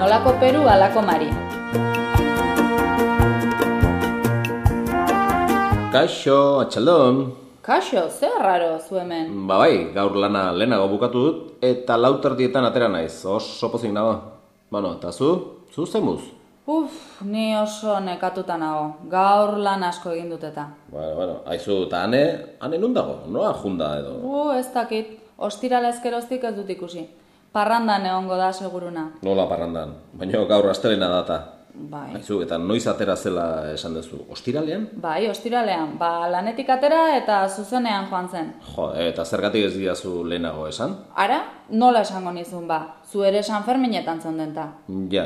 alako Peru, alako Mari. Kaixo, atxaldon. Kaixo, zer raro zu hemen? Ba bai, gaur lana lehenago bukatu dut, eta lauterdietan atera naiz, oso pozik nago. Bueno, eta zu? Zu zemuz? Uf, ni oso nekatuta nago. Gaur lan asko egin dut eta. Bueno, bueno, aizu, eta ane, ane nun dago? Noa junda edo? U, ez dakit. Ostirala ezkeroztik ez dut ikusi. Parrandan egongo da seguruna. Nola parrandan, baina gaur astelena data. Bai. Aizu, eta noiz atera zela esan duzu, ostiralean? Bai, ostiralean. Ba, lanetik atera eta zuzenean joan zen. Jo, eta zergatik ez diazu lehenago esan? Ara, nola esango nizun ba? Zu ere San Ferminetan zondenta. Ja.